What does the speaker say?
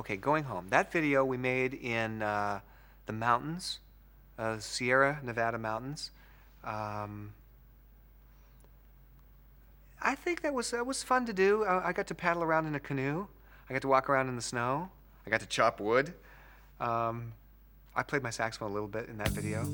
Okay, going home. That video we made in uh, the mountains, uh, Sierra Nevada mountains. Um, I think that was that was fun to do. Uh, I got to paddle around in a canoe. I got to walk around in the snow. I got to chop wood. Um, I played my saxophone a little bit in that video.